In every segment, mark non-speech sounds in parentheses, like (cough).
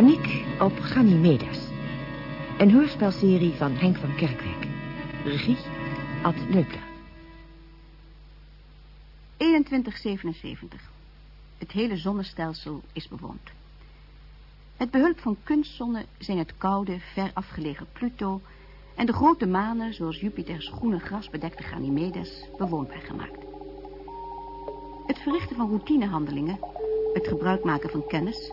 Paniek op Ganymedes. Een hoorspelserie van Henk van Kerkwijk. Regie Ad Leupler. 2177. Het hele zonnestelsel is bewoond. Met behulp van kunstzonnen zijn het koude, ver afgelegen Pluto... en de grote manen, zoals Jupiters groene grasbedekte Ganymedes, bewoonbaar gemaakt. Het verrichten van routinehandelingen, het gebruik maken van kennis...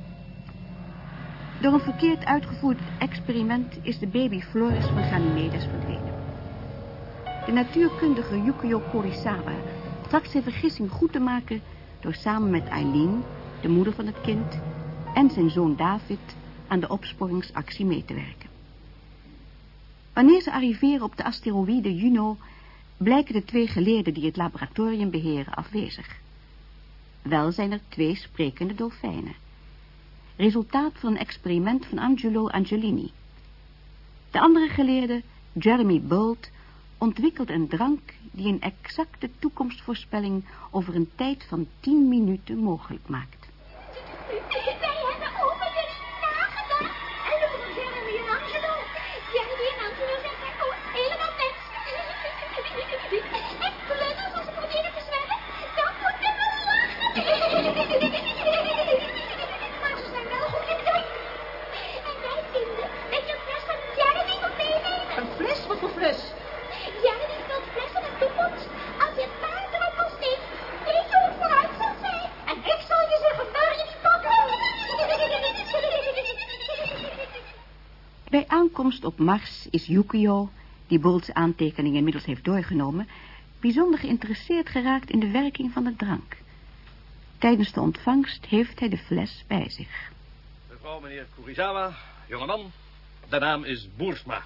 Door een verkeerd uitgevoerd experiment is de baby Floris van Ganymedes verdwenen. De natuurkundige Yukio Korisawa tracht zijn vergissing goed te maken door samen met Eileen, de moeder van het kind, en zijn zoon David aan de opsporingsactie mee te werken. Wanneer ze arriveren op de asteroïde Juno, blijken de twee geleerden die het laboratorium beheren afwezig. Wel zijn er twee sprekende dolfijnen. Resultaat van een experiment van Angelo Angelini. De andere geleerde, Jeremy Bolt, ontwikkelt een drank die een exacte toekomstvoorspelling over een tijd van 10 minuten mogelijk maakt. Mars is Yukio, die Bolt's aantekeningen inmiddels heeft doorgenomen, bijzonder geïnteresseerd geraakt in de werking van de drank. Tijdens de ontvangst heeft hij de fles bij zich. Mevrouw, meneer Kurizawa, jongeman. De naam is Boersma.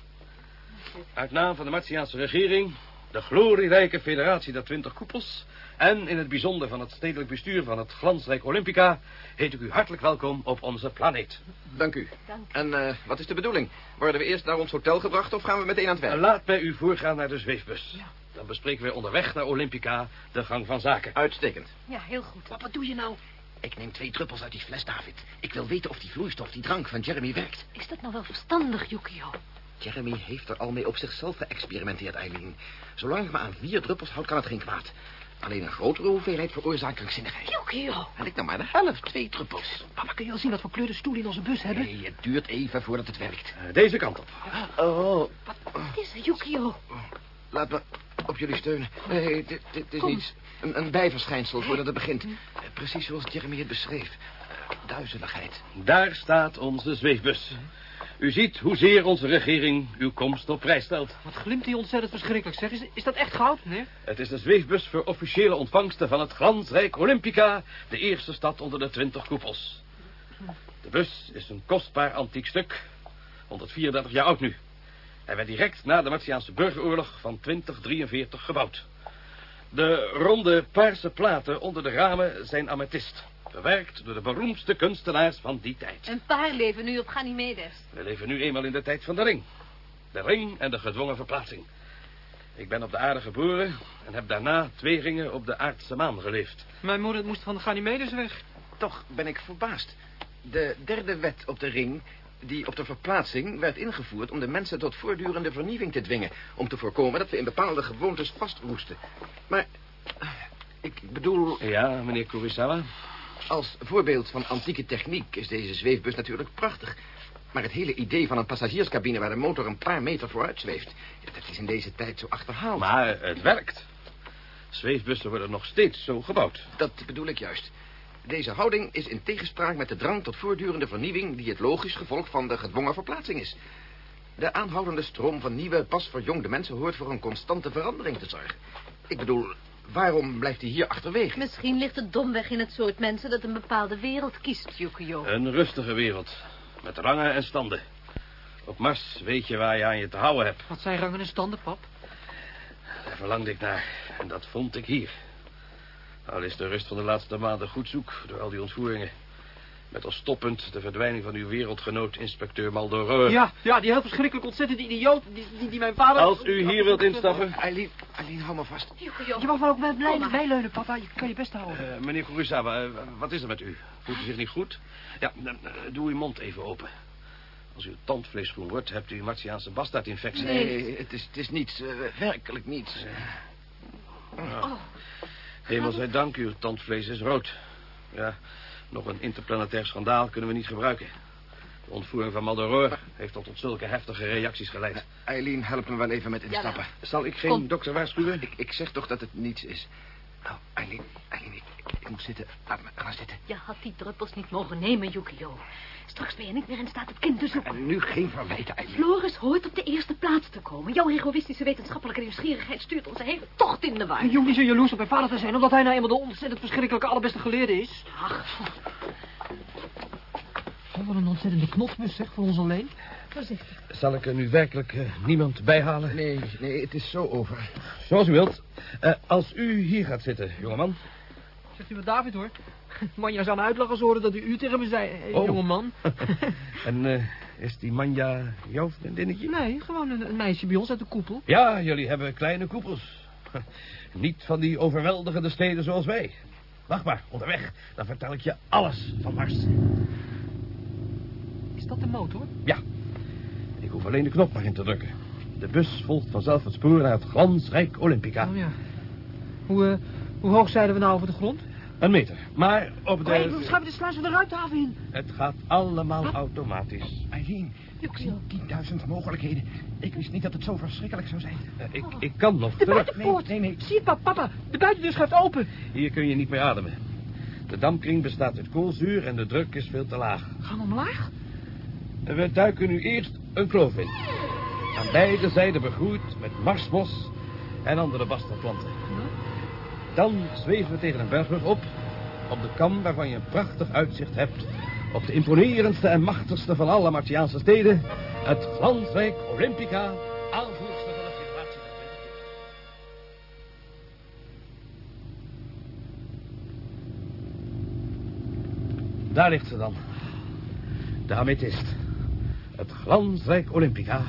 Uit naam van de Martiaanse regering, de glorierijke federatie der twintig koepels... en in het bijzonder van het stedelijk bestuur van het glansrijk Olympica... heet ik u hartelijk welkom op onze planeet. Dank u. En eh, wat is de bedoeling? Worden we eerst naar ons hotel gebracht of gaan we meteen aan het werk? Laat mij u voorgaan naar de zweefbus. Dan bespreken wij onderweg naar Olympica de gang van zaken. Uitstekend. Ja, heel goed. Wat, wat doe je nou? Ik neem twee druppels uit die fles, David. Ik wil weten of die vloeistof, die drank van Jeremy werkt. Is dat nou wel verstandig, Yukio? Jeremy heeft er al mee op zichzelf geëxperimenteerd, Eileen. Zolang ik me aan vier druppels houd, kan het geen kwaad. Alleen een grotere hoeveelheid veroorzaakt krankzinnigheid. Yukio! En ik dan maar de helft, twee druppels. Papa, kun je al zien wat voor kleur de stoel in onze bus hebben? Nee, het duurt even voordat het werkt. Eh, deze kant op. Oh, Wat is er, Yukio? laat me op jullie steunen. Nee, dit, dit is Kom. niets. Een, een bijverschijnsel voordat het begint. Eh, Precies zoals Jeremy het beschreef. Eh, duizeligheid. Daar staat onze zweefbus. U ziet hoezeer onze regering uw komst op prijs stelt. Wat glimt die ontzettend verschrikkelijk, zeg. Is, is dat echt goud, nee? Het is de zweefbus voor officiële ontvangsten van het glansrijk Olympica... de eerste stad onder de twintig koepels. De bus is een kostbaar antiek stuk. 134 jaar oud nu. Hij werd direct na de Martiaanse burgeroorlog van 2043 gebouwd. De ronde paarse platen onder de ramen zijn amethyst. Bewerkt door de beroemdste kunstenaars van die tijd. Een paar leven nu op Ganymedes. We leven nu eenmaal in de tijd van de ring. De ring en de gedwongen verplaatsing. Ik ben op de aarde geboren en heb daarna twee ringen op de aardse maan geleefd. Mijn moeder moest van de Ganymedes weg. Toch ben ik verbaasd. De derde wet op de ring, die op de verplaatsing, werd ingevoerd om de mensen tot voortdurende vernieuwing te dwingen. Om te voorkomen dat we in bepaalde gewoontes vastroesten. Maar, eh, ik bedoel, Ja, meneer Kurisawa. Als voorbeeld van antieke techniek is deze zweefbus natuurlijk prachtig. Maar het hele idee van een passagierscabine waar de motor een paar meter vooruit zweeft... dat is in deze tijd zo achterhaald. Maar het werkt. Zweefbussen worden nog steeds zo gebouwd. Dat bedoel ik juist. Deze houding is in tegenspraak met de drang tot voortdurende vernieuwing... die het logisch gevolg van de gedwongen verplaatsing is. De aanhoudende stroom van nieuwe, pas verjongde mensen... hoort voor een constante verandering te zorgen. Ik bedoel, waarom blijft hij hier achterwege? Misschien ligt het domweg in het soort mensen dat een bepaalde wereld kiest, Yukio. Een rustige wereld. Met rangen en standen. Op Mars weet je waar je aan je te houden hebt. Wat zijn rangen en standen, pap? Daar verlangde ik naar. En dat vond ik hier. Al is de rust van de laatste maanden goed zoek door al die ontvoeringen. Met als toppunt de verdwijning van uw wereldgenoot, inspecteur Maldoror. Ja, ja, die heel verschrikkelijk ontzettende idioot die, die, die mijn vader... Als u hier wilt instappen... Eileen, Eileen, hou me vast. Je mag wel ook wel blij bijleunen, papa. Je kan je best houden. Eh, meneer Kurosawa, eh, wat is er met u? Voelt u zich niet goed? Ja, dan, eh, doe uw mond even open. Als uw tandvlees groen wordt, hebt u Martiaanse bastaardinfectie. Nee, het is, het is niets. werkelijk niets. Hemel zij dank, uw tandvlees is rood. Ja, nog een interplanetair schandaal kunnen we niet gebruiken. De ontvoering van Maldoror heeft tot, tot zulke heftige reacties geleid. Eileen, help me wel even met instappen. Zal ik geen Kom. dokter waarschuwen? Ik, ik zeg toch dat het niets is. Nou, Eileen, Eileen, ik, moet zitten. Laat me gaan zitten. Je had die druppels niet mogen nemen, Yukio. Straks ben je niet meer in staat het kind te zoeken. En nu geen verwijten, Eileen. Floris hoort op de eerste plaats te komen. Jouw egoïstische wetenschappelijke nieuwsgierigheid stuurt onze hele tocht in de war. En is zo jaloers op mijn vader te zijn... omdat hij nou eenmaal de ontzettend verschrikkelijke allerbeste geleerde is. Ach, Oh, wat een ontzettende knotbus, zeg, voor ons alleen. voorzichtig. Zal ik er nu werkelijk eh, niemand bijhalen? Nee, nee, het is zo over. Zoals u wilt. Eh, als u hier gaat zitten, jongeman. Zegt u met David, hoor. (laughs) Manja zou me uitlachen als horen dat u u tegen me zei, Oh. jongeman. (laughs) en eh, is die manja jouw vriendinnetje? Nee, gewoon een, een meisje bij ons uit de koepel. Ja, jullie hebben kleine koepels. (laughs) Niet van die overweldigende steden zoals wij. Wacht maar, onderweg. Dan vertel ik je alles van Mars. Is dat de motor? Ja, ik hoef alleen de knop maar in te drukken. De bus volgt vanzelf het spoor naar het glansrijk Olympica. Oh ja. Hoe, eh, hoe hoog zeiden we nou over de grond? Een meter. Maar op Oh, hey, we de... schuiven de sluis van de ruithaven in. Het gaat allemaal automatisch. Eileen, ik zie 10.000 mogelijkheden. Ik wist niet dat het zo verschrikkelijk zou zijn. Eh, ik, ik kan nog De terug. buitenpoort. Nee, nee. Zie het, papa, papa. De buitendeur schuift open. Hier kun je niet meer ademen. De dampkring bestaat uit koolzuur en de druk is veel te laag. Gaan we omlaag? We duiken nu eerst een kloof in. Aan beide zijden begroeid met marsbos en andere bastardplanten. Dan zweven we tegen een bergrug op. Op de kam waarvan je een prachtig uitzicht hebt. Op de imponerendste en machtigste van alle Martiaanse steden. Het glansrijk Olympica, aanvoerster van de generatie van 20. Daar ligt ze dan. De amethyst. Het glansrijk Olympica.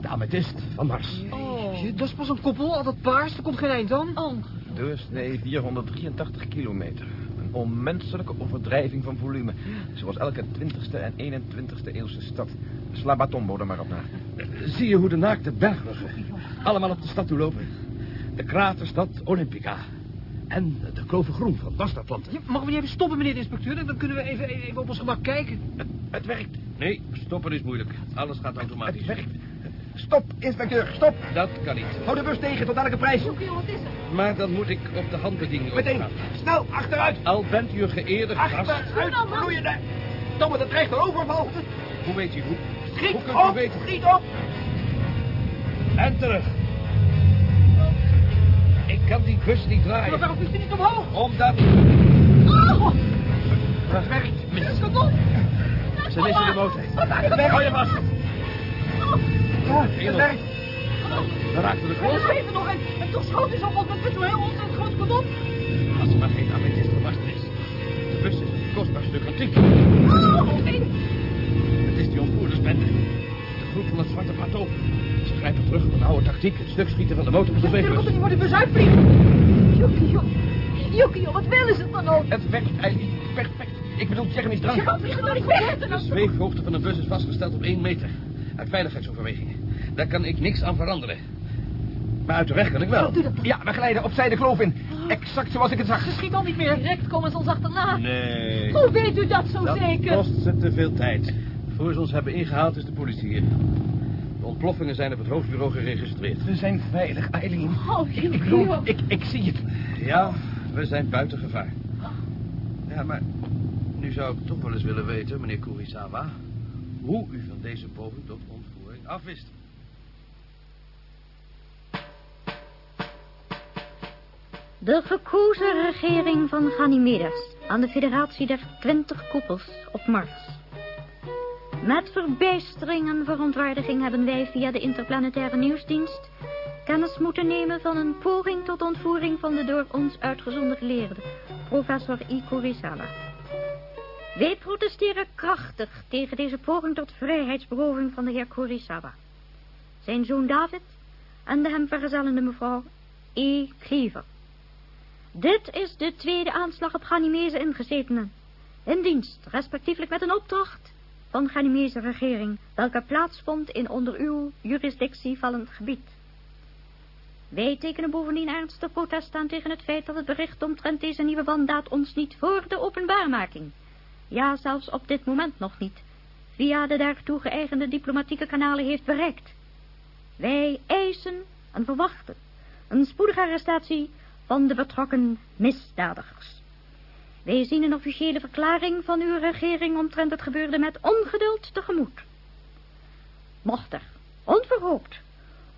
De amethyst van Mars. Oh. Dat is pas een koppel, altijd paars. Er komt geen eind aan. Oh, Doorsnee 483 kilometer. Een onmenselijke overdrijving van volume. Zoals elke 20ste en 21ste eeuwse stad. Sla Batombo er maar op na. Zie je hoe de naakte bergruggen allemaal op de stad toe lopen? De kraterstad Olympica. En de kloven groen van bastardplanten. Ja, mogen we niet even stoppen, meneer de inspecteur? Dan kunnen we even, even op ons gemak kijken. Het, het werkt. Nee, stoppen is moeilijk. Alles gaat automatisch. Het werkt. Stop, inspecteur, stop. Dat kan niet. Hou de bus tegen, tot elke prijs. Wat is er? Maar dan moet ik op de handbediening Meteen, snel, achteruit. Al bent u geëerde gast. Achteruit, vloeiende. Domme, dat dreigt een overval. Hoe weet u hoe? Schiet hoe kunt op, u weten? schiet op. En terug. Ik kan die bus niet draaien. Maar waarom is hij niet omhoog? Omdat... Oh, Het werkt. op. Ze missen de motor. Werkt. Hou je vast. Ja, het werkt. We raakten de We grond. zweven nog en, en toch schoot hij zo op met zo'n heel ontzettend groot kanon. Als er maar geen amethyst gebarsten is. De bus is een kostbaar stuk antiek. Oh, nee. Het is die ontvoerdersbende. De groep van het Zwarte Plateau. Ze grijpen terug op een oude tactiek. Het stuk schieten van de motor op de we zweefbus. toch niet voor die bus uitvliegen? Yukio. Yukio, wat willen ze dan ook? Het werkt, Eileen. Perfect. Ik bedoel, Jeremy's Je drank. vliegen die weg. De zweefhoogte van de bus is vastgesteld op één meter. Uit veiligheidsoverwegingen. Daar kan ik niks aan veranderen. Maar uit de weg kan ik wel. Doe dat dan. Ja, we glijden opzij de kloof in. Exact zoals ik het zag. Ze schiet al niet meer. Direct komen ze ons achterna. Nee. Hoe weet u dat zo Dat zeker? kost ze te veel tijd. Voor ze ons hebben ingehaald is de politie hier. De ontploffingen zijn op het hoofdbureau geregistreerd. We zijn veilig, Eileen. Oh, Ik Yukio. ik, ik zie het. Ja, we zijn buiten gevaar. Ja, maar nu zou ik toch wel eens willen weten, meneer Kurisawa... hoe u van deze poging tot ontvoering afwist. De gekozen regering van Ganymedes aan de federatie der twintig koepels op Mars. Met verbijstering en verontwaardiging hebben wij via de interplanetaire nieuwsdienst kennis moeten nemen van een poging tot ontvoering van de door ons uitgezonden geleerde, professor I. Kurisala. Wij protesteren krachtig tegen deze poging tot vrijheidsberoving van de heer Kurisala, zijn zoon David en de hem vergezellende mevrouw E. Cleaver. Dit is de tweede aanslag op Ghanimese ingezetenen, in dienst, respectievelijk met een opdracht van Ghanimese regering, welke plaatsvond in onder uw jurisdictie vallend gebied. Wij tekenen bovendien ernstig protest aan tegen het feit dat het bericht omtrent deze nieuwe wandaad ons niet voor de openbaarmaking, ja zelfs op dit moment nog niet, via de daartoe geëigende diplomatieke kanalen heeft bereikt. Wij eisen en verwachten een spoedige arrestatie van de betrokken misdadigers. Wij zien een officiële verklaring van uw regering omtrent het gebeurde met ongeduld tegemoet. Mocht er, onverhoopt,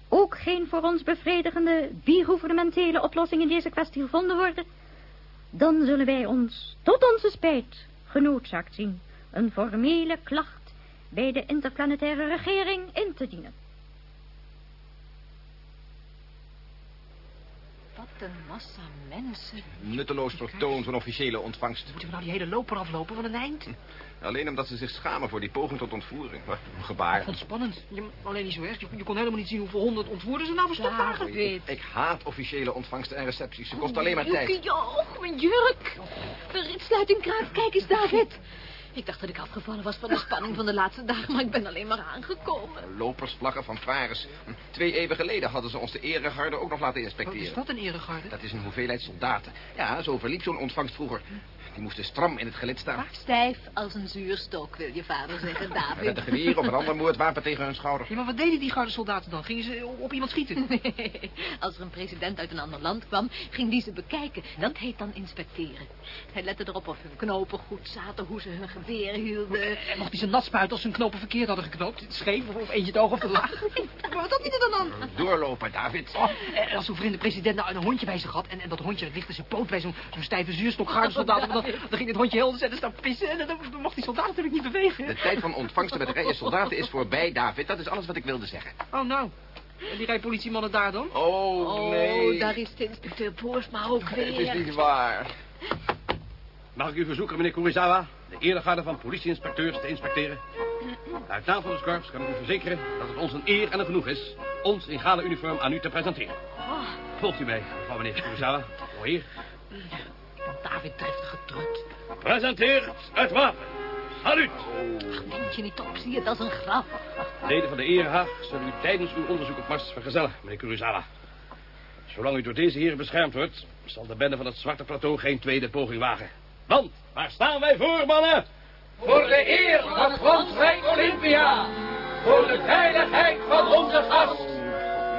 ook geen voor ons bevredigende bigouvernementele oplossing in deze kwestie gevonden worden, dan zullen wij ons, tot onze spijt, genoodzaakt zien een formele klacht bij de interplanetaire regering in te dienen. Wat een massa mensen. Nutteloos vertoon van officiële ontvangst. Moeten we nou die hele loper aflopen van een eind? Alleen omdat ze zich schamen voor die poging tot ontvoering. Maar, een gebaar. Wat spannend. Je, alleen niet zo erg. Je, je kon helemaal niet zien hoeveel honderd ontvoerders er nou verstopt waren. Ik, ik haat officiële ontvangsten en recepties. Ze kosten alleen maar tijd. Joeke, joh, mijn jurk. De ritsluiting kraakt. Kijk eens, David. (laughs) Ik dacht dat ik afgevallen was van de spanning van de laatste dagen, maar ik ben alleen maar aangekomen. Lopersvlaggen van Fares. Twee eeuwen geleden hadden ze ons de eregarde ook nog laten Wat inspecteren. is dat een eregarde? Dat is een hoeveelheid soldaten. Ja, zo verliep zo'n ontvangst vroeger. Die moesten stram in het gelid staan. Stijf als een zuurstok, wil je vader zeggen, Met (laughs) David. een geweer of een ander moordwapen tegen hun schouder. Ja, maar wat deden die gardesoldaten dan? Gingen ze op iemand schieten? (laughs) Nee, als er een president uit een ander land kwam, ging die ze bekijken. Dat heet dan inspecteren. Hij lette erop of hun knopen goed zaten, hoe ze hun geweer hielden. En mocht hij zijn nat spuiten als ze hun knopen verkeerd hadden geknoopt? Scheef of, eentje het oog of te laag? (laughs) maar wat had hij er dan aan? Doorlopen, David. Oh, en als zo'n vriend president nou een hondje bij zich had... en, en dat hondje richtte zijn poot bij zo'n zo'n stijve zuurstok gardesoldaat... dan, dan ging het hondje heel ontzettend staan pissen... en dan, mocht die soldaat natuurlijk niet bewegen. De tijd van ontvangsten met rijen soldaten is voorbij, David. Dat is alles wat ik wilde zeggen. Oh, nou. En die rijpolitiemannen daar dan? Oh, Oh, nee. daar is de inspecteur Boersma ook weer. Het is niet waar. Mag ik u verzoeken, meneer Kurizawa, de eregarde van politieinspecteurs te inspecteren? Uit naam van het korps kan ik u verzekeren dat het ons een eer en een genoeg is... ons in gala uniform aan u te presenteren. Volgt u mij, mevrouw meneer Kurizawa. O heer. David driftig getrut. Presenteert het wapen. Salut! Ach, neemt je niet op, zie je, dat is een grap. Leden van de Erehaag zullen u tijdens uw onderzoek op Mars vergezellen, meneer Kurizawa. Zolang u door deze heren beschermd wordt, zal de bende van het Zwarte Plateau geen tweede poging wagen. Want, waar staan wij voor, mannen? Voor de eer van het Glansrijk Olympia. Voor de veiligheid van onze gast.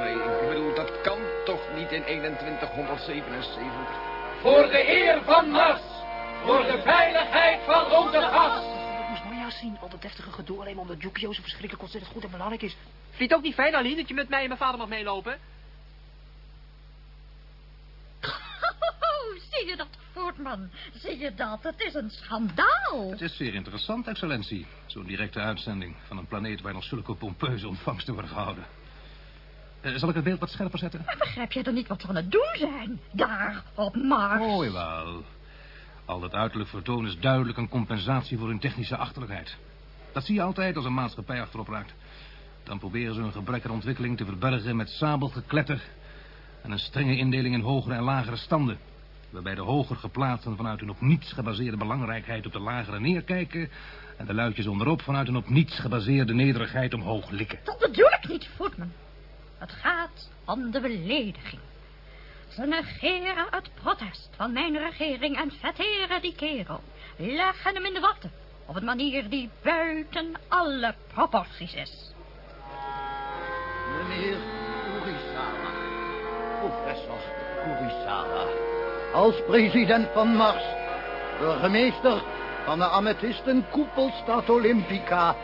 Nee, ik bedoel, dat kan toch niet in 2177. Voor de eer van Mars. Voor de veiligheid van onze gast. Dat moest Marja zien, al dat deftige gedoe... alleen maar omdat Yukio zo verschrikkelijk ontzettend goed en belangrijk is. Vind je het ook niet fijn, Aline, dat je met mij en mijn vader mag meelopen? Oh, zie je dat, Voortman? Zie je dat? Het is een schandaal. Het is zeer interessant, excellentie. Zo'n directe uitzending van een planeet waar nog zulke pompeuze ontvangsten worden gehouden. Eh, zal ik het beeld wat scherper zetten? Maar begrijp jij dan niet wat we aan het doen zijn? Daar, op Mars. Oh, jawel. Al dat uiterlijk vertoon is duidelijk een compensatie voor hun technische achterlijkheid. Dat zie je altijd als een maatschappij achterop raakt. Dan proberen ze hun gebrek aan ontwikkeling te verbergen met sabelgekletter... en een strenge indeling in hogere en lagere standen. Waarbij de hoger geplaatsten vanuit hun op niets gebaseerde belangrijkheid op de lagere neerkijken... en de luidjes onderop vanuit een op niets gebaseerde nederigheid omhoog likken. Dat bedoel ik niet, Voetman. Het gaat om de belediging. Ze negeren het protest van mijn regering en vetteren die kerel. Leggen hem in de watten. Op een manier die buiten alle proporties is. Meneer Kurisawa. Professor Kurisawa. Als president van Mars. Burgemeester van de Amethystenkoepelstad Olympica.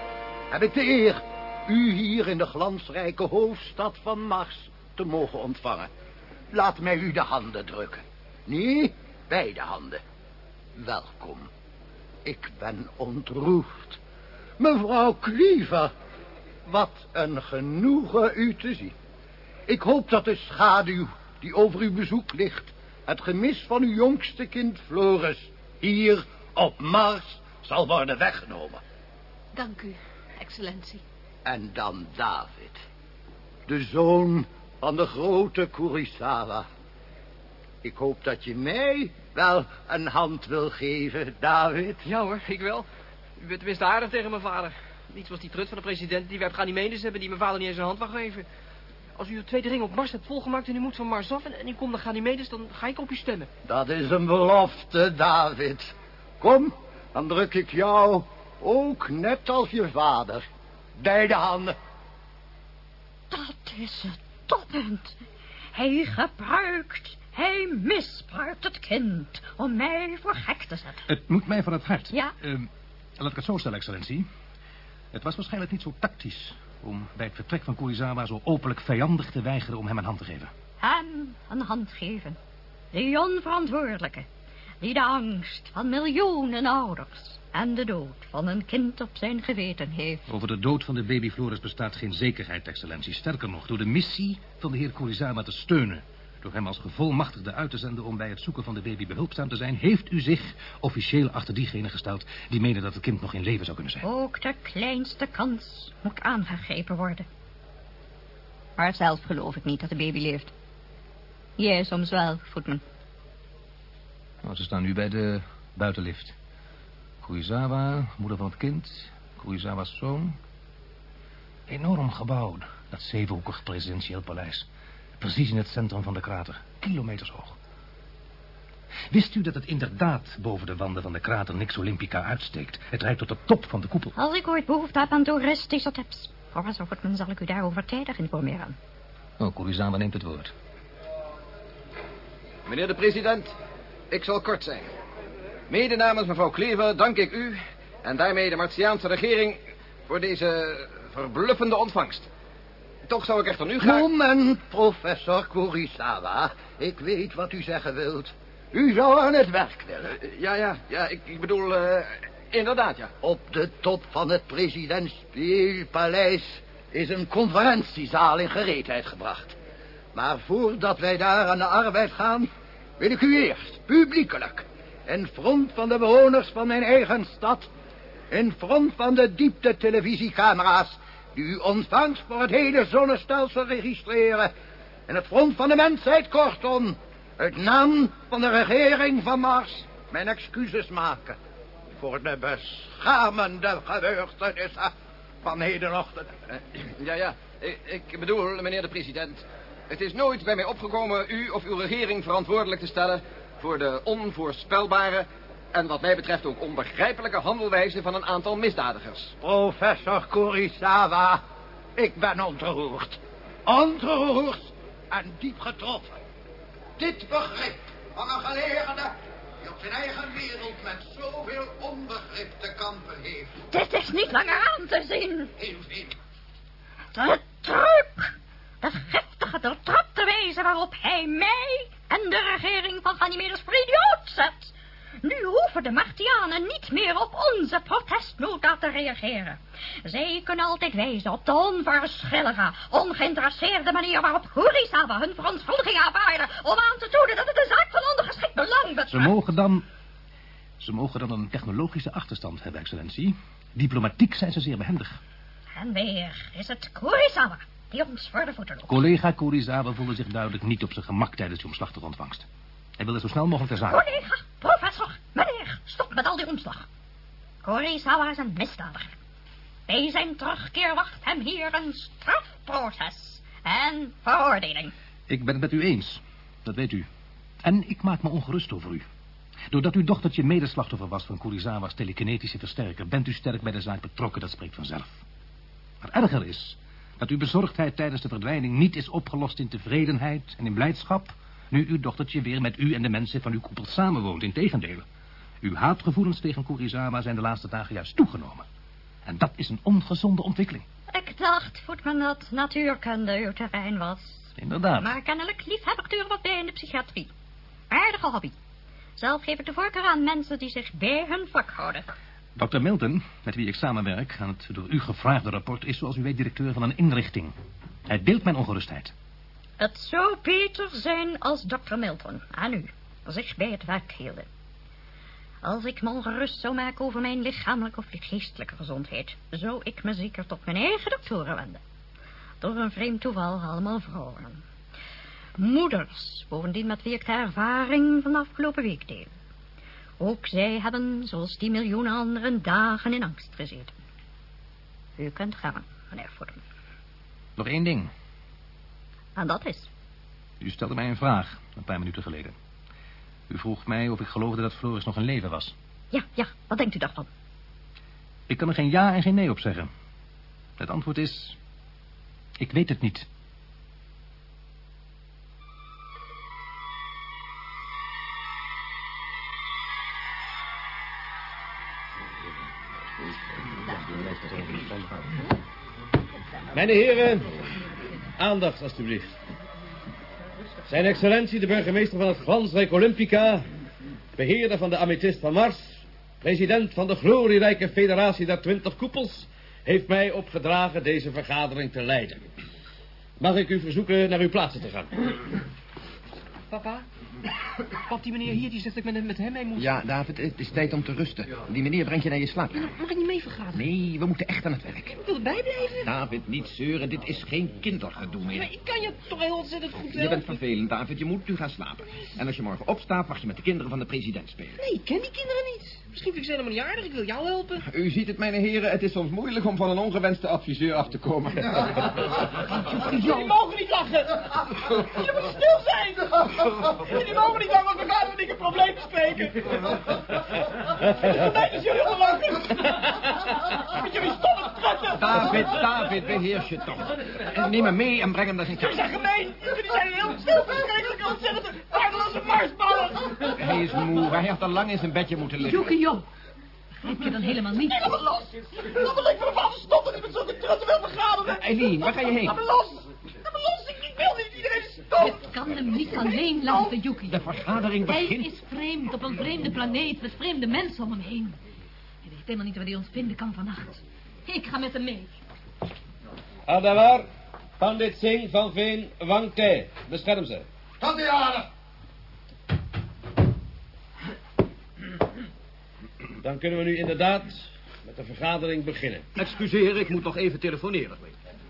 Heb ik de eer u hier in de glansrijke hoofdstad van Mars te mogen ontvangen. Laat mij u de handen drukken. Nee, beide handen. Welkom. Ik ben ontroerd. Mevrouw Cleaver, wat een genoegen u te zien. Ik hoop dat de schaduw die over uw bezoek ligt... het gemis van uw jongste kind Floris... hier op Mars zal worden weggenomen. Dank u, excellentie. En dan David. De zoon van de grote Kurisawa. Ik hoop dat je mij wel een hand wil geven, David. Ja hoor, ik wel. U bent tenminste aardig tegen mijn vader. Niet zoals die trut van de president die wij op Ganymedes hebben... die mijn vader niet eens een hand mag geven. Als u de tweede ring op Mars hebt volgemaakt en u moet van Mars af... en, en u komt naar Ganymedes, dan ga ik op u stemmen. Dat is een belofte, David. Kom, dan druk ik jou ook net als je vader. Beide handen. Dat is het toppunt. Hij gebruikt, hij misbruikt het kind om mij voor gek te zetten. Het moet mij van het hart. Ja? Ehm, laat ik het zo stellen, excellentie. Het was waarschijnlijk niet zo tactisch om bij het vertrek van Kurizawa zo openlijk vijandig te weigeren om hem een hand te geven. Hem een hand geven. Die onverantwoordelijke. Die de angst van miljoenen ouders en de dood van een kind op zijn geweten heeft. Over de dood van de baby Floris bestaat geen zekerheid, excellentie. Sterker nog, door de missie van de heer Kurizawa te steunen... door hem als gevolmachtigde uit te zenden om bij het zoeken van de baby behulpzaam te zijn... heeft u zich officieel achter diegenen gesteld... die menen dat het kind nog in leven zou kunnen zijn. Ook de kleinste kans moet aangegrepen worden. Maar zelf geloof ik niet dat de baby leeft. Jij soms wel, Voetman. Nou, ze staan nu bij de buitenlift. Kurizawa, moeder van het kind. Kurizawa's zoon. Enorm gebouw, dat zevenhoekig presidentieel paleis. Precies in het centrum van de krater, kilometers hoog. Wist u dat het inderdaad boven de wanden van de krater Nix Olympica uitsteekt? Het reikt tot de top van de koepel. Als ik ooit behoefte heb aan toeristische tips... professor Voetman zal ik u daarover tijdig informeren. Oh, Kurizawa neemt het woord. Meneer de president, ik zal kort zijn. Mede namens mevrouw Klever dank ik u en daarmee de Martiaanse regering voor deze verbluffende ontvangst. Toch zou ik echter nu graag... Moment, professor Kurisawa. Ik weet wat u zeggen wilt. U zou aan het werk willen. Eh, Ja, ja, ja, ik, ik bedoel, eh, inderdaad, ja. Op de top van het presidentspaleis is een conferentiezaal in gereedheid gebracht. Maar voordat wij daar aan de arbeid gaan, wil ik u eerst, publiekelijk, in front van de bewoners van mijn eigen stad, in front van de diepte televisiecamera's, die uw ontvangst voor het hele zonnestelsel registreren, in het front van de mensheid kortom, uit naam van de regering van Mars, mijn excuses maken voor de beschamende gebeurtenissen van hedenochtend. Ja, ja, ik bedoel, meneer de president... het is nooit bij mij opgekomen u of uw regering verantwoordelijk te stellen... voor de onvoorspelbare en wat mij betreft ook onbegrijpelijke handelwijze van een aantal misdadigers. Professor Kurisawa, ik ben ontroerd. Ontroerd en diep getroffen. Dit begrip van een geleerde die op zijn eigen wereld met zoveel onbegrip te kampen heeft. Dit is niet langer aan te zien. Heel veel. De truc. De giftige, doortrapte wijze waarop hij mij en de regering van Ganymedes voor idioot zet. Nu hoeven de Martianen niet meer op onze protestnota te reageren. Zij kunnen altijd wijzen op de onverschillige, ongeïnteresseerde manier waarop Kurisawa hun verontschuldiging aanvaarden om aan te tonen dat het een zaak van ondergeschikt belang betreft. Ze mogen dan... Ze mogen dan een technologische achterstand hebben, excellentie. Diplomatiek zijn ze zeer behendig. En weer is het Kurisawa voor de voeten. Collega Kurizawa voelde zich duidelijk niet op zijn gemak tijdens die omslachtige ontvangst. Hij wilde zo snel mogelijk ter zake. Collega, professor, meneer, stop met al die omslag. Kurisawa is een misdadiger. Bij zijn terugkeer wacht hem hier een strafproces en veroordeling. Ik ben het met u eens. Dat weet u. En ik maak me ongerust over u. Doordat uw dochtertje medeslachtoffer was van Kurizawa's telekinetische versterker... bent u sterk bij de zaak betrokken, dat spreekt vanzelf. Maar erger is dat uw bezorgdheid tijdens de verdwijning niet is opgelost in tevredenheid en in blijdschap... nu uw dochtertje weer met u en de mensen van uw koepel samenwoont. Integendeel, uw haatgevoelens tegen Kurizawa zijn de laatste dagen juist toegenomen. En dat is een ongezonde ontwikkeling. Ik dacht, Voetman, dat natuurkunde uw terrein was. Inderdaad. Maar kennelijk liefhebbert u er wat bij in de psychiatrie. Aardige hobby. Zelf geef ik de voorkeur aan mensen die zich bij hun vak houden. Dr. Milton, met wie ik samenwerk aan het door u gevraagde rapport... is zoals u weet directeur van een inrichting. Hij deelt mijn ongerustheid. Het zou beter zijn als dokter Milton, aan u, zich bij het werk hielden. Als ik me ongerust zou maken over mijn lichamelijke of geestelijke gezondheid... zou ik me zeker tot mijn eigen doktoren wenden. Door een vreemd toeval allemaal vrouwen. Moeders, bovendien met wie ik de ervaring van de afgelopen week deel. Ook zij hebben, zoals die miljoenen anderen, dagen in angst gezeten. U kunt gaan, meneer Fordham. Nog één ding. En dat is... U stelde mij een vraag, een paar minuten geleden. U vroeg mij of ik geloofde dat Floris nog in leven was. Ja, ja, wat denkt u daarvan? Ik kan er geen ja en geen nee op zeggen. Het antwoord is... Ik weet het niet. Mijn heren, aandacht alstublieft. Zijn excellentie de burgemeester van het glansrijk Olympica... beheerder van de Amethyst van Mars... president van de glorierijke federatie der twintig koepels... heeft mij opgedragen deze vergadering te leiden. Mag ik u verzoeken naar uw plaatsen te gaan? Papa? Pap, die meneer hier, die zegt dat ik met, met hem mee moet. Ja, David, het is tijd om te rusten. Die meneer brengt je naar je slaap. Mag ik niet mee vergaan? Nee, we moeten echt aan het werk. Ik wil erbij blijven. David, niet zeuren. Dit is geen kindergedoe Maar meer. ik kan je toch heel ontzettend goed Je helpen. bent vervelend, David. Je moet nu gaan slapen. En als je morgen opstaat, mag je met de kinderen van de president spelen. Nee, ik ken die kinderen niet. Misschien vind ik ze helemaal niet aardig. Ik wil jou helpen. U ziet het, mijn heren. Het is soms moeilijk om van een ongewenste adviseur af te komen. (laughs) Jullie mogen niet lachen. Jullie moeten stil zijn. Jullie mogen niet lachen, want we gaan met ik een probleem bespreken. Het is voor mij dat jullie allemaal lachen. Met jullie stomme trekken. David, David, beheers je toch. En Neem hem mee en breng hem naar zijn Jullie zijn gemeen. Jullie zijn heel stil verschrikkelijk ontzettend waardeloze marsballen. Hij is moe. Hij heeft al lang in zijn bedje moeten liggen. Joh. Begrijp je dan helemaal niet? Laat me los. Laat me lekker mijn vader stoppen. Die met zulke trutten wil begraven. Eileen, waar ga je heen? Laat me los. Laat me los. Ik, ik wil niet. Iedereen is dood. Het kan hem niet alleen laten, Yuki. De vergadering Hij begint. is vreemd op een vreemde planeet met vreemde mensen om hem heen. Hij weet helemaal niet waar hij ons vinden kan vannacht. Ik ga met hem mee. Adawar, Pandit Singh van Veen, Wang Te. Bescherm ze. Kan die? Dan kunnen we nu inderdaad met de vergadering beginnen. Excuseer, ik moet nog even telefoneren.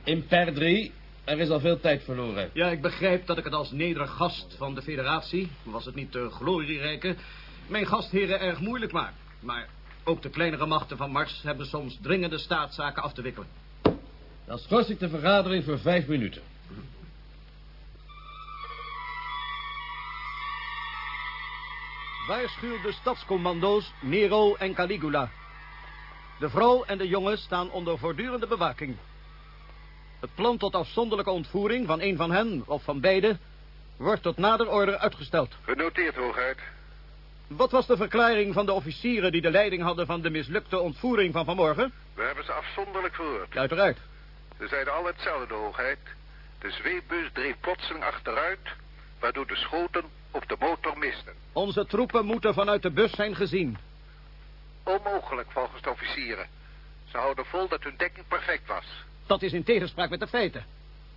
In per 3, er is al veel tijd verloren. Ja, ik begrijp dat ik het als nederig gast van de federatie, was het niet de glorierijke, mijn gastheren erg moeilijk maak. Maar ook de kleinere machten van Mars hebben soms dringende staatszaken af te wikkelen. Dan schors ik de vergadering voor vijf minuten. Waarschuw de stadscommando's Nero en Caligula. De vrouw en de jongen staan onder voortdurende bewaking. Het plan tot afzonderlijke ontvoering van een van hen, of van beide, wordt tot nader order uitgesteld. Genoteerd, hoogheid. Wat was de verklaring van de officieren die de leiding hadden van de mislukte ontvoering van vanmorgen? We hebben ze afzonderlijk verhoord. Uiteraard. Ze zeiden al hetzelfde, hoogheid. De zweepbus dreef plotseling achteruit, waardoor de schoten op de motor misten. Onze troepen moeten vanuit de bus zijn gezien. Onmogelijk volgens de officieren. Ze houden vol dat hun dekking perfect was. Dat is in tegenspraak met de feiten.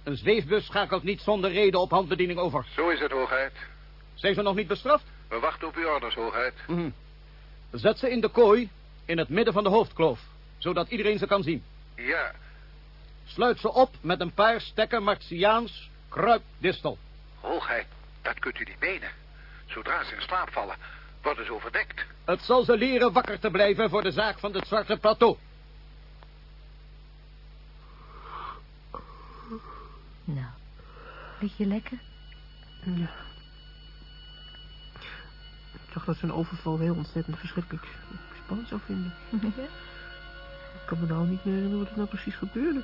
Een zweefbus schakelt niet zonder reden op handbediening over. Zo is het, hoogheid. Zijn ze nog niet bestraft? We wachten op uw orders, hoogheid. Mhm. Zet ze in de kooi in het midden van de hoofdkloof, zodat iedereen ze kan zien. Ja, Sluit ze op met een paar stekken Martiaans kruipdistel. hoogheid, dat kunt u niet menen. Zodra ze in slaap vallen, worden ze overdekt. Het zal ze leren wakker te blijven voor de zaak van het Zwarte Plateau. Nou, lig je lekker? Ja. Ik zag dat zijn overval heel ontzettend verschrikkelijk spannend zou vinden. (laughs) Ik kan me nou niet meer herinneren wat er nou precies gebeurde.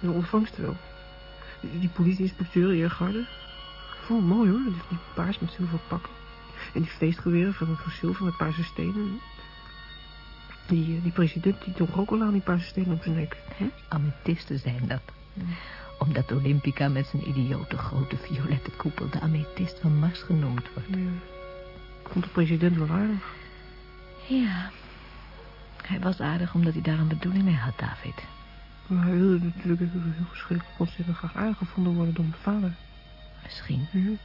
De ontvangst wel. Die, politieinspecteur, de Voel mooi hoor, die, die paars met zilver pakken. En die feestgeweren van, van zilver met paarse stenen. Die, eh, die president die droeg ook al aan die paarse stenen op zijn nek. Hm? Amethysten zijn dat. Omdat Olympica met zijn idiote grote violette koepel de amethyst van Mars genoemd wordt. Ja. Ik vond de president wel aardig. Ja, Hij was aardig omdat hij daar een bedoeling mee had, David. Maar hij wilde natuurlijk heel verschrikkelijk ontzettend graag aangevonden worden door mijn vader. Misschien. Ja.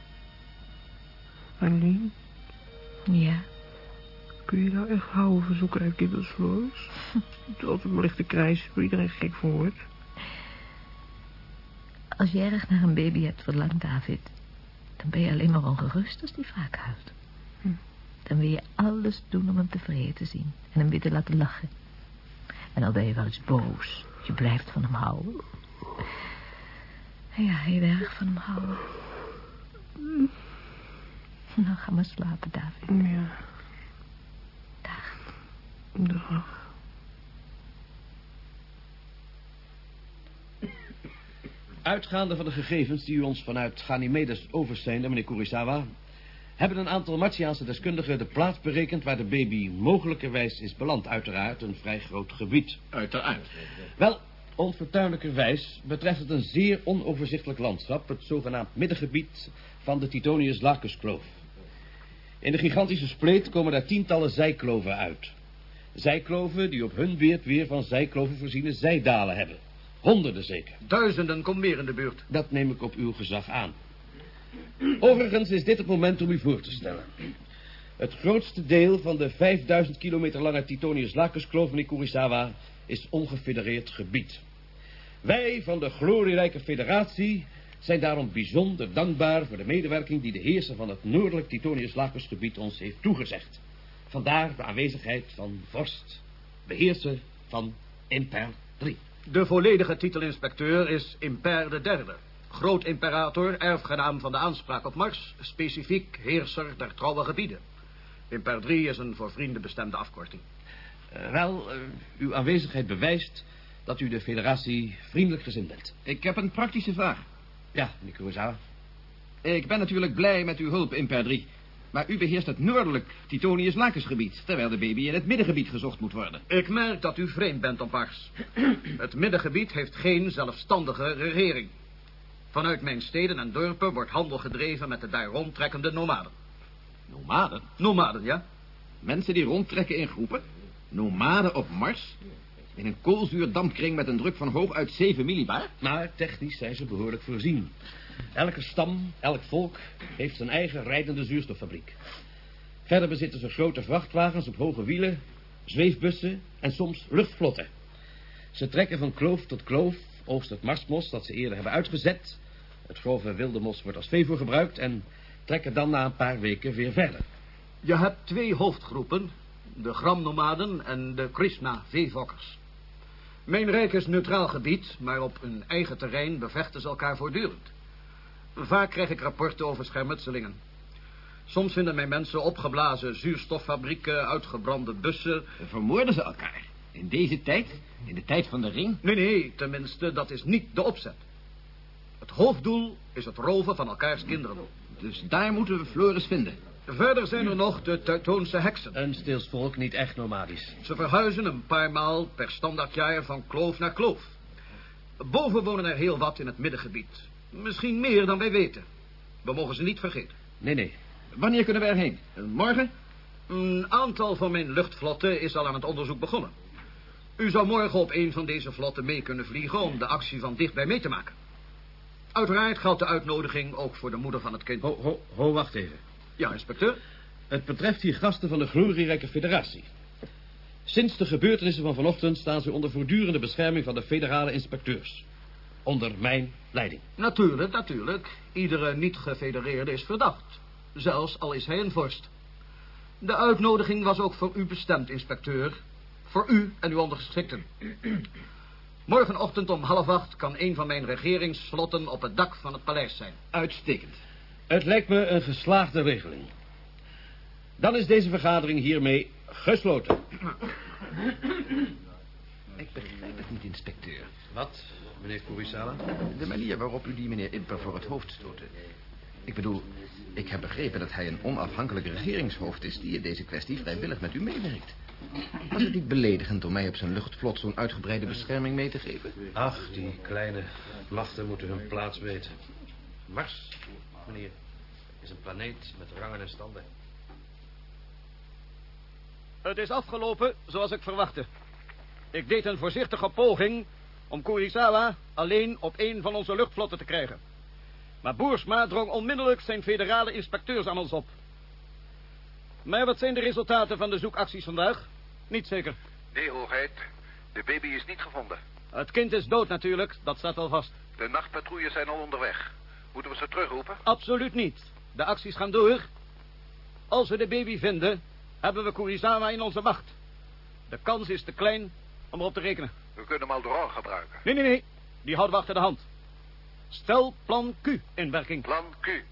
Alleen, Ja. kun je nou echt houden van zo'n klein kind als Floris? (laughs) Het is altijd maar licht te krijsen waar iedereen gek van wordt. Als je erg naar een baby hebt verlangd, David... dan ben je alleen maar ongerust als die vaak huilt. Hm. Dan wil je alles doen om hem tevreden te zien. En hem weer te laten lachen. En al ben je wel eens boos. Je blijft van hem houden. Ja, heel erg van hem houden. Nou, ga maar slapen, David. Ja. Dag. Dag. Uitgaande van de gegevens die u ons vanuit Ganymedes overzende, meneer Kurisawa... hebben een aantal Martiaanse deskundigen de plaats berekend... waar de baby mogelijkerwijs is beland. Uiteraard een vrij groot gebied. Uiteraard. Wel, onfortuinlijkerwijs betreft het een zeer onoverzichtelijk landschap... het zogenaamd middengebied van de Titonius Lacus kloof. In de gigantische spleet komen daar tientallen zijkloven uit. Zijkloven die op hun beurt weer van zijkloven voorziene zijdalen hebben. Honderden zeker. Duizenden komt meer in de buurt. Dat neem ik op uw gezag aan. Overigens is dit het moment om u voor te stellen. Het grootste deel van de 5000 kilometer lange Titonius Lacus-kloof in Kurisawa is ongefedereerd gebied. Wij van de glorierijke federatie zijn daarom bijzonder dankbaar voor de medewerking die de heerser van het noordelijk Titonius Lacus-gebied ons heeft toegezegd. Vandaar de aanwezigheid van vorst, beheerser van Imper 3. De volledige titelinspecteur is Imper de derde. Groot imperator, erfgenaam van de aanspraak op Mars, specifiek heerser der trouwe gebieden. Imper 3 is een voor vrienden bestemde afkorting. Eh, wel, eh, uw aanwezigheid bewijst dat u de federatie vriendelijk gezind bent. Ik heb een praktische vraag. Ja, meneer Kurosawa. Ik ben natuurlijk blij met uw hulp, Imper 3. Maar u beheerst het noordelijk Titonius Lacusgebied... terwijl de baby in het middengebied gezocht moet worden. Ik merk dat u vreemd bent op Mars. (clears throat) Het middengebied heeft geen zelfstandige regering. Vanuit mijn steden en dorpen wordt handel gedreven met de daar rondtrekkende nomaden. Nomaden? Nomaden, ja. Mensen die rondtrekken in groepen? Nomaden op Mars? In een koolzuurdampkring met een druk van hooguit 7 millibar? Maar technisch zijn ze behoorlijk voorzien. Elke stam, elk volk heeft zijn eigen rijdende zuurstoffabriek. Verder bezitten ze grote vrachtwagens op hoge wielen, zweefbussen en soms luchtvlotten. Ze trekken van kloof tot kloof, oogst het marsmos dat ze eerder hebben uitgezet. Het grove wilde mos wordt als veevoer gebruikt en trekken dan na een paar weken weer verder. Je hebt twee hoofdgroepen, de Gramnomaden en de Krishna-veefokkers. Mijn rijk is neutraal gebied, maar op hun eigen terrein bevechten ze elkaar voortdurend. Vaak krijg ik rapporten over schermutselingen. Soms vinden mijn mensen opgeblazen zuurstoffabrieken, uitgebrande bussen. Vermoorden ze elkaar? In deze tijd? In de tijd van de ring? Nee, nee, tenminste, dat is niet de opzet. Het hoofddoel is het roven van elkaars kinderen. Dus daar moeten we Floris vinden. Verder zijn er nog de Teutoonse heksen. Een stils volk, niet echt nomadisch. Ze verhuizen een paar maal per standaardjaar van kloof naar kloof. Boven wonen er heel wat in het middengebied. Misschien meer dan wij weten. We mogen ze niet vergeten. Nee, nee. Wanneer kunnen we erheen? Morgen? Een aantal van mijn luchtvlotten is al aan het onderzoek begonnen. U zou morgen op een van deze vlotten mee kunnen vliegen om de actie van dichtbij mee te maken. Uiteraard geldt de uitnodiging ook voor de moeder van het kind. Ho, ho, ho, wacht even. Ja, inspecteur? Het betreft hier gasten van de glorierijke federatie. Sinds de gebeurtenissen van vanochtend staan ze onder voortdurende bescherming van de federale inspecteurs. Onder mijn leiding. Natuurlijk, natuurlijk. Iedere niet-gefedereerde is verdacht. Zelfs al is hij een vorst. De uitnodiging was ook voor u bestemd, inspecteur. Voor u en uw ondergeschikten. Morgenochtend om half acht kan een van mijn regeringsvlotten op het dak van het paleis zijn. Uitstekend. Het lijkt me een geslaagde regeling. Dan is deze vergadering hiermee gesloten. Ik begrijp het niet, inspecteur. Wat, meneer Kurisawa? De manier waarop u die meneer Imper voor het hoofd stootte. Ik bedoel, ik heb begrepen dat hij een onafhankelijk regeringshoofd is... die in deze kwestie vrijwillig met u meewerkt. Was het niet beledigend om mij op zijn luchtvlot zo'n uitgebreide bescherming mee te geven? Ach, die kleine machten moeten hun plaats weten. Mars, meneer, is een planeet met rangen en standen. Het is afgelopen zoals ik verwachtte. Ik deed een voorzichtige poging om Kurisawa alleen op een van onze luchtvlotten te krijgen. Maar Boersma drong onmiddellijk zijn federale inspecteurs aan ons op. Maar wat zijn de resultaten van de zoekacties vandaag? Niet zeker. Nee, hoogheid. De baby is niet gevonden. Het kind is dood natuurlijk, dat staat al vast. De nachtpatrouilles zijn al onderweg. Moeten we ze terugroepen? Absoluut niet. De acties gaan door. Als we de baby vinden, hebben we Kurisawa in onze macht. De kans is te klein om erop te rekenen. We kunnen Maldoran gebruiken. Nee, nee, nee. Die houden we achter de hand. Stel plan Q in werking. Plan Q. Ik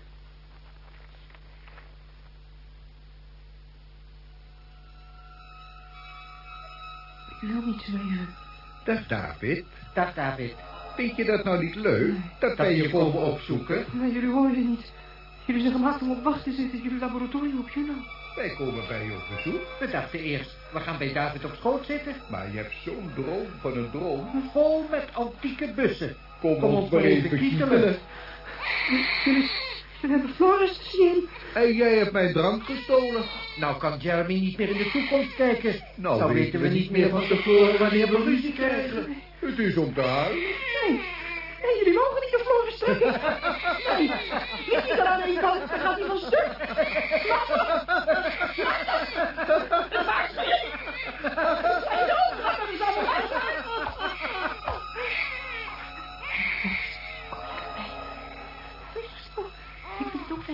wil niet zweren. Dag David. Dag David. Vind je dat nou niet leuk? Dat wij je komen opzoeken? Maar jullie horen je niet. Jullie zijn gemaakt om op wacht te zitten in jullie laboratorium op Juno. Wij komen bij je op bezoek. We dachten eerst, we gaan bij David op schoot zitten. Maar je hebt zo'n droom van een droom. Vol met antieke bussen. Kom, ons maar even kietelen. Jullie, jullie hebben Floris gezien. En jij hebt mijn drank gestolen. Nou kan Jeremy niet meer in de toekomst kijken. Nou, Dan weten we niet meer van tevoren wanneer we ruzie krijgen. Het is om te huilen. Nee. Nee, jullie mogen niet de Floris trekken. Nee, ligt er aan één kant, dan gaat hij van stuk. Laat hem. Laat hem. Waarschuw je.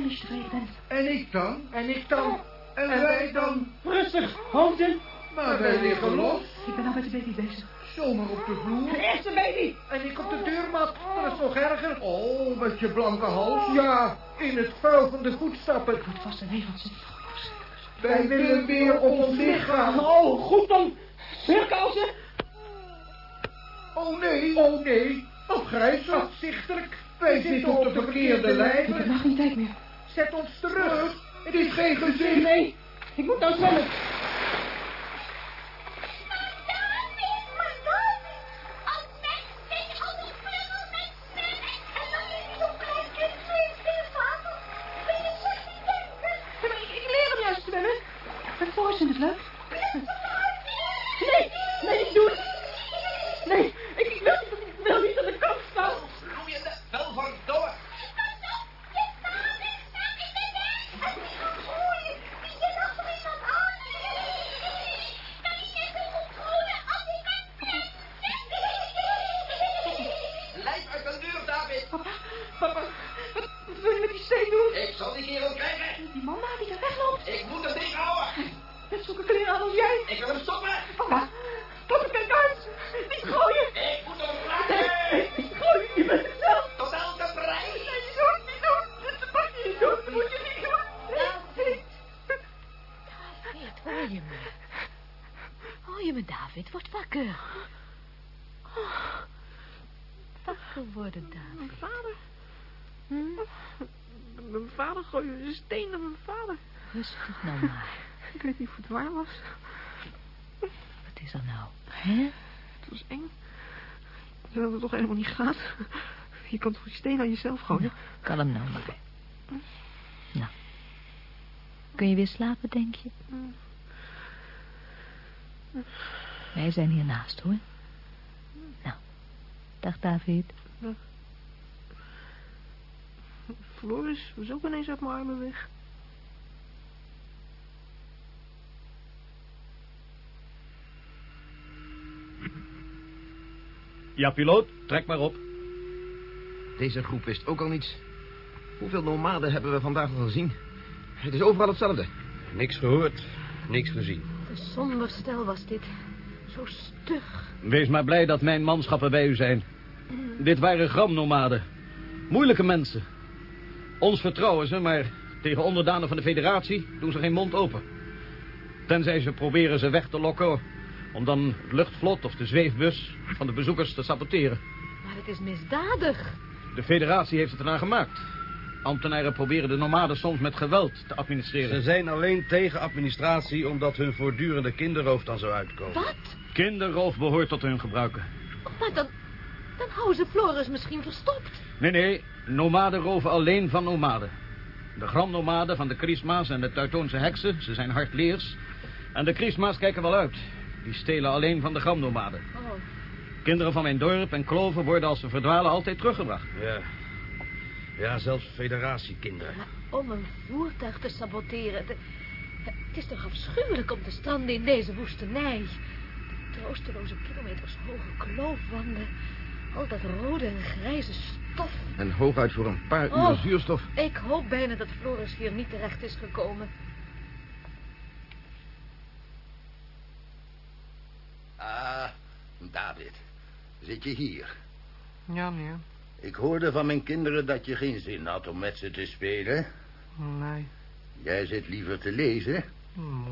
Als je tevreden bent. En ik dan? En ik dan? En wij dan? Rustig, hoofden. Maar wij liggen los. Ik ben nou met de baby bezig. Zomaar op de vloer. De eerste baby. En ik op de deurmat. Dat is nog erger. Oh, met je blanke hals. Ja, in het vuil van de voetstappen. Ik moet vast een zitten. Wij willen weer op ons lichaam. Oh, goed dan. Cirkousen. Oh nee. Oh nee. Afgrijzelijk. Afzichtelijk. Wij zitten op de verkeerde lijn. Ik heb nog geen tijd meer. Zet ons terug. Het is geen gezicht. Nee, ik moet nou zwemmen. Terwijl het toch helemaal niet gaat. Je kan toch die steen aan jezelf gooien? Kalm nou maar. Nou. Kun je weer slapen, denk je? Wij zijn hiernaast, hoor. Nou. Dag, David. Floris was ook ineens uit mijn armen weg. Ja, piloot, trek maar op. Deze groep wist ook al niets. Hoeveel nomaden hebben we vandaag al gezien? Het is overal hetzelfde. Niks gehoord, niks gezien. Een somber stel was dit. Zo stug. Wees maar blij dat mijn manschappen bij u zijn. Dit waren gramnomaden. Moeilijke mensen. Ons vertrouwen ze, maar tegen onderdanen van de federatie doen ze geen mond open. Tenzij ze proberen ze weg te lokken... om dan het luchtvlot of de zweefbus van de bezoekers te saboteren. Maar het is misdadig. De federatie heeft het eraan gemaakt. Ambtenaren proberen de nomaden soms met geweld te administreren. Ze zijn alleen tegen administratie omdat hun voortdurende kinderroof dan zou uitkomen. Wat? Kinderroof behoort tot hun gebruiken. Maar dan, dan houden ze Floris misschien verstopt. Nee, nee, nomaden roven alleen van nomaden. De gramnomaden van de Chrisma's en de Teutoonse heksen, ze zijn hardleers... En de Chrisma's kijken wel uit. Die stelen alleen van de gramnomaden. Oh, Kinderen van mijn dorp en kloven worden als ze verdwalen altijd teruggebracht. Ja. Ja, zelfs federatiekinderen. om een voertuig te saboteren. De- het is toch afschuwelijk om te stranden in deze woestenij. De troosteloze kilometers hoge kloofwanden. Al dat rode en grijze stof. En hooguit voor een paar uur Oh. zuurstof. Ik hoop bijna dat Floris hier niet terecht is gekomen. Ah, David. Zit je hier? Ja, meneer. Ik hoorde van mijn kinderen dat je geen zin had om met ze te spelen. Nee. Jij zit liever te lezen. Oh,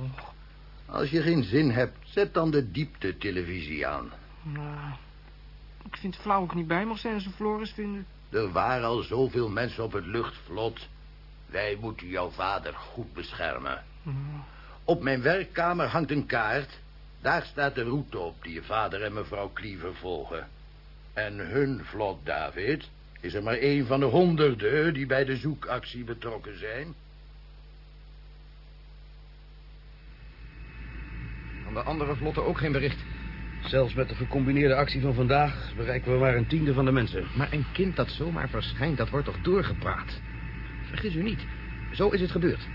Als je geen zin hebt, zet dan de diepte-televisie aan. nou. Ik vind het flauw ik niet bij mag zijn als ze Floris vinden. Er waren al zoveel mensen op het luchtvlot. Wij moeten jouw vader goed beschermen. Op mijn werkkamer hangt een kaart. Daar staat de route op die je vader en mevrouw Cleaver volgen. En hun vlot, David, is er maar één van de honderden die bij de zoekactie betrokken zijn. Van de andere vlotten ook geen bericht. Zelfs met de gecombineerde actie van vandaag bereiken we maar een tiende van de mensen. Maar een kind dat zomaar verschijnt, dat wordt toch doorgepraat? Vergis u niet. Zo is het gebeurd.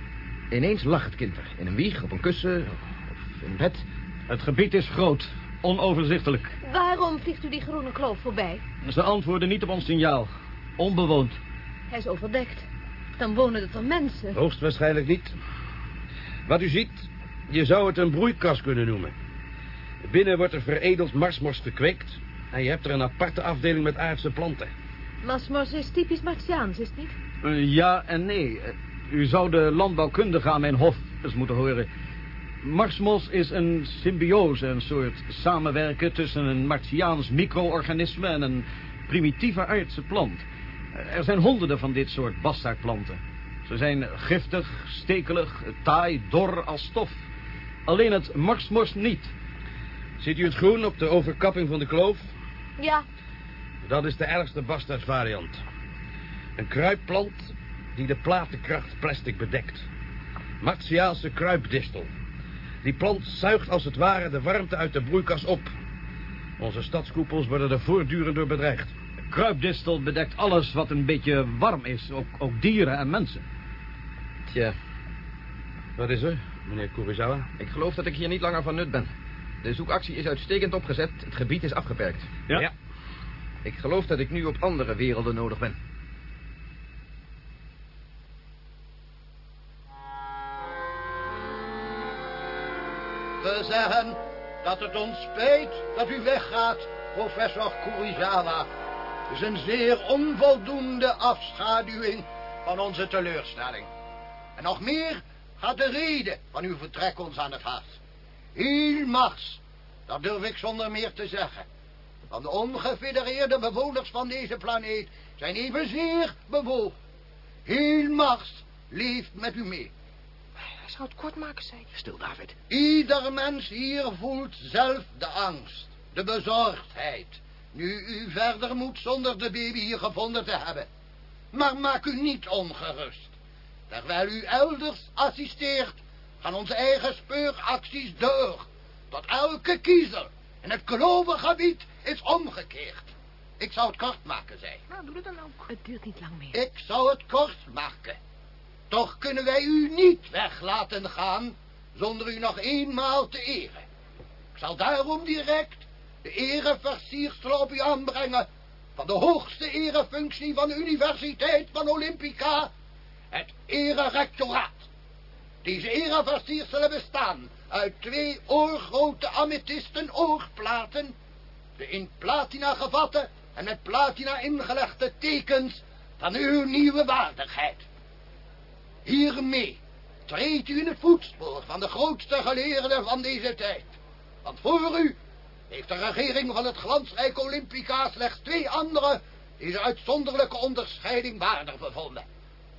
Ineens lag het kind er. In een wieg, op een kussen, of in bed. Het gebied is groot, onoverzichtelijk. Waarom vliegt u die groene kloof voorbij? Ze antwoorden niet op ons signaal. Onbewoond. Hij is overdekt. Dan wonen er toch mensen? Hoogstwaarschijnlijk niet. Wat u ziet, je zou het een broeikas kunnen noemen. Binnen wordt er veredeld marsmos verkweekt... en je hebt er een aparte afdeling met aardse planten. Masmos is typisch Martiaans, is het niet? Eh, ja en nee. Eh, u zou de landbouwkundige aan mijn hof eens moeten horen. Marsmos is een symbiose, een soort samenwerken tussen een Martiaans micro-organisme en een primitieve aardse plant. Er zijn honderden van dit soort bastaardplanten. Ze zijn giftig, stekelig, taai, dor als stof. Alleen het marsmos niet. Ziet u het groen op de overkapping van de kloof? Ja, Dat is de ergste bastaardvariant. Een kruipplant die de platenkracht plastic bedekt. Martiaanse kruipdistel. Die plant zuigt als het ware de warmte uit de broeikas op. Onze stadskoepels worden er voortdurend door bedreigd. Kruipdistel bedekt alles wat een beetje warm is, ook, ook dieren en mensen. Tja, Wat is er, meneer Kurizawa? ik geloof dat ik hier niet langer van nut ben. De zoekactie is uitstekend opgezet. Het gebied is afgeperkt. Ja? Ja. Ik geloof dat ik nu op andere werelden nodig ben. Zeggen dat het ons spijt dat u weggaat, professor Kurizawa. Het is een zeer onvoldoende afschaduwing van onze teleurstelling. En nog meer gaat de reden van uw vertrek ons aan het hart. Heel Mars, dat durf ik zonder meer te zeggen. Want de ongefedereerde bewoners van deze planeet zijn evenzeer bewogen. Heel Mars leeft met u mee. Hij zou het kort maken, zei hij. Stil, David. Ieder mens hier voelt zelf de angst, de bezorgdheid. Nu u verder moet zonder de baby hier gevonden te hebben. Maar maak u niet ongerust. Terwijl u elders assisteert, gaan onze eigen speuracties door. Tot elke kiezer in het klovengebied is omgekeerd. Ik zou het kort maken, zei. Nou, doe het dan ook. het duurt niet lang meer. Ik zou het kort maken. Toch kunnen wij u niet weg laten gaan zonder u nog eenmaal te eren. Ik zal daarom direct de ereversiersel op u aanbrengen van de hoogste erefunctie van de Universiteit van Olympica, het ererectoraat. Deze ereversierselen bestaan uit twee oorgrote amethysten oogplaten, de in platina gevatte en met platina ingelegde tekens van uw nieuwe waardigheid. Hiermee treedt u in het voetspoor van de grootste geleerde van deze tijd. Want voor u heeft de regering van het glansrijke Olympica slechts twee anderen deze uitzonderlijke onderscheiding waardig bevonden.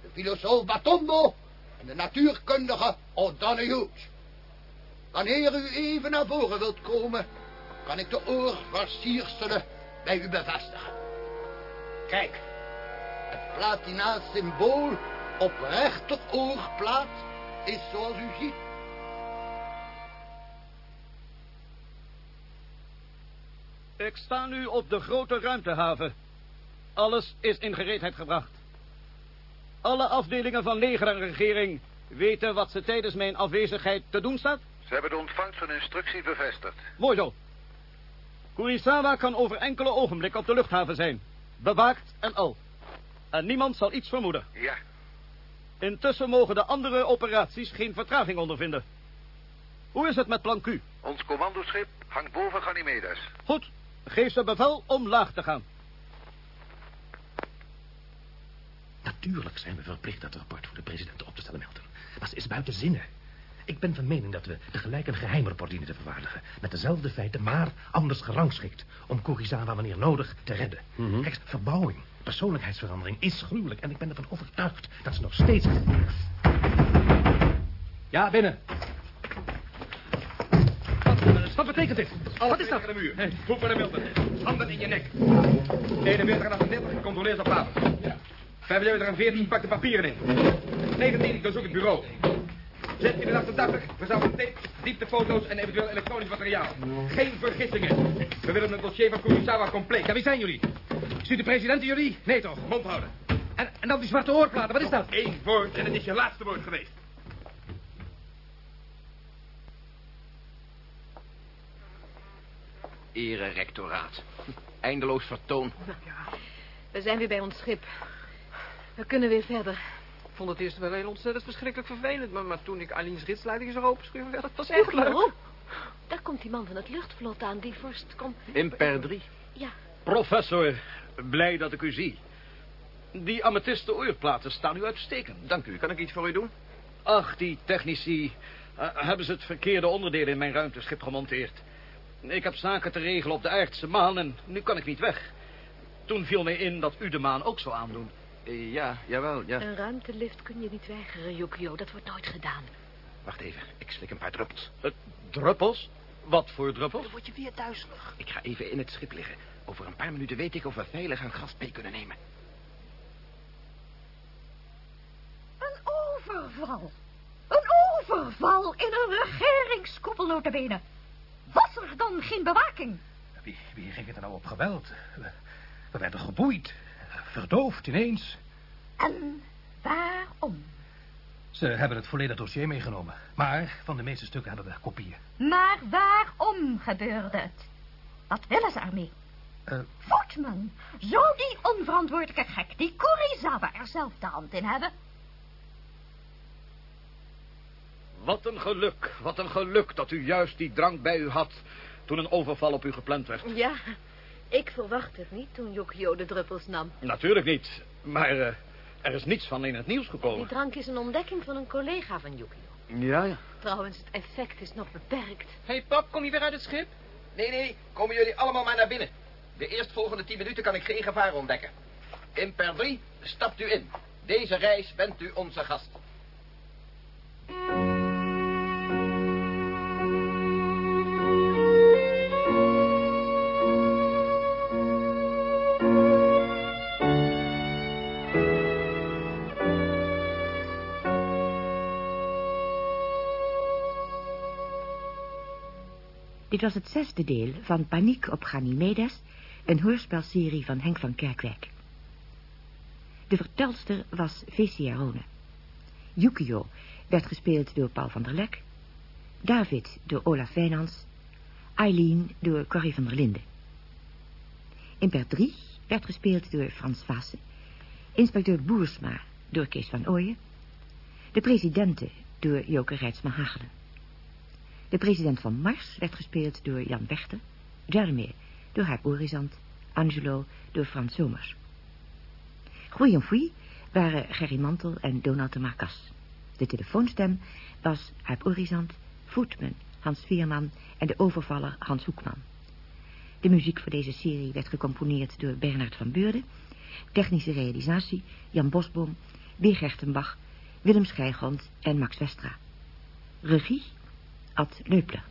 De filosoof Batombo en de natuurkundige O'Donoghue. Wanneer u even naar voren wilt komen, kan ik de oorversierselen bij u bevestigen. Kijk, het platina-symbool op rechteroorplaat is zoals u ziet. Ik sta nu op de grote ruimtehaven. Alles is in gereedheid gebracht. Alle afdelingen van leger en regering weten wat ze tijdens mijn afwezigheid te doen staat? Ze hebben de ontvangst van instructie bevestigd. Mooi zo. Kurisawa kan over enkele ogenblikken op de luchthaven zijn. Bewaakt en al. En niemand zal iets vermoeden. Ja, Intussen mogen de andere operaties geen vertraging ondervinden. Hoe is het met plan Q? Ons commandoschip hangt boven Ganymedes. Goed. Geef ze bevel om laag te gaan. Natuurlijk zijn we verplicht dat rapport voor de president op te stellen, Melton. Maar ze is buiten zinnen. Ik ben van mening dat we tegelijk een geheim rapport dienen te vervaardigen. Met dezelfde feiten, maar anders gerangschikt. Om Kurisawa wanneer nodig te redden. Kijk, verbouwing, persoonlijkheidsverandering is gruwelijk. En ik ben ervan overtuigd dat ze nog steeds... Ja, binnen. Wat betekent dit? Wat is dat? de muur. Voet voor de Milton. Handen in je nek. 41 en 38 gecontroleerd op tafel. Ja. 75 en 14 pak de papieren in. 19 ik doorzoek het bureau. 16 en 88 verzamelen tape, dieptefoto's en eventueel elektronisch materiaal. Geen vergissingen. We willen het dossier van Kurisawa compleet. Ja, wie zijn jullie? Stuurt de president jullie? Nee toch? Mond houden. En, en dan die zwarte oorplaten, wat is dat? Eén woord en het is je laatste woord geweest. Ererectoraat. Eindeloos vertoon. We zijn weer bij ons schip. We kunnen weer verder. Ik vond het eerst wel heel ontzettend verschrikkelijk vervelend. Maar, maar toen ik Aline's ritsleiding zag openschuiven, werd het pas echt leuk. Waarom? Daar komt die man van het luchtvlot aan, die vorst komt... Imper 3. Ja, Professor, blij dat ik u zie. Die amethysten oorplaten staan u uitstekend. Dank u. Kan ik iets voor u doen? Ach, die technici eh, hebben ze het verkeerde onderdeel in mijn ruimteschip gemonteerd. Ik heb zaken te regelen op de aardse maan en nu kan ik niet weg. Toen viel mij in dat u de maan ook zou aandoen. Eh, ja, jawel, ja. een ruimtelift kun je niet weigeren, Yukio. Dat wordt nooit gedaan. Wacht even, ik slik een paar druppels. Eh, druppels? Wat voor druppels? Dan word je weer duizelig. Ik ga even in het schip liggen. Over een paar minuten weet ik of we veilig een gast mee kunnen nemen. Een overval. Een overval in een regeringskoepel notabene. Was er dan geen bewaking? Wie, wie ging het er nou op geweld? We, we werden geboeid. Verdoofd ineens. En waarom? Ze hebben het volledige dossier meegenomen. Maar van de meeste stukken hebben we kopieën. Maar waarom gebeurde het? Wat willen ze ermee? Eh, Voortman, zou die onverantwoordelijke gek, die Kurisawa, er zelf de hand in hebben? Wat een geluk, wat een geluk dat u juist die drank bij u had... toen een overval op u gepland werd. Ja, ik verwacht het niet toen Yukio de druppels nam. Natuurlijk niet, maar eh, er is niets van in het nieuws Die gekomen. drank is een ontdekking van een collega van Yukio. Ja, ja. Trouwens, het effect is nog beperkt. Hé, hey, pap, kom je weer uit het schip? Nee, nee, komen jullie allemaal maar naar binnen. De eerstvolgende tien minuten kan ik geen gevaar ontdekken. Imper 3, stapt u in. Deze reis bent u onze gast. Was het zesde deel van Paniek op Ganymedes, een hoorspelserie van Henk van Kerkwijk. De vertelster was Vicia Rone. Yukio werd gespeeld door Paul van der Lek, David door Olaf Wijnands, Eileen door Corrie van der Linden. Imper 3 werd gespeeld door Frans Vaassen, inspecteur Boersma door Kees van Ooyen, de presidente door Joke Rijtsma Hagelen. De president van Mars werd gespeeld door Jan Wechter, Jeremy door Huip Orizant, Angelo door Frans Somers. Goeie en Foei waren Gerry Mantel en Donald de Marcas. De telefoonstem was Huip Orizant, Voetman, Hans Veerman en de overvaller Hans Hoekman. De muziek voor deze serie werd gecomponeerd door Bernard van Beurden, technische realisatie Jan Bosboom, Weer Willem Schijgrond en Max Westra. Regie Ad Leupler.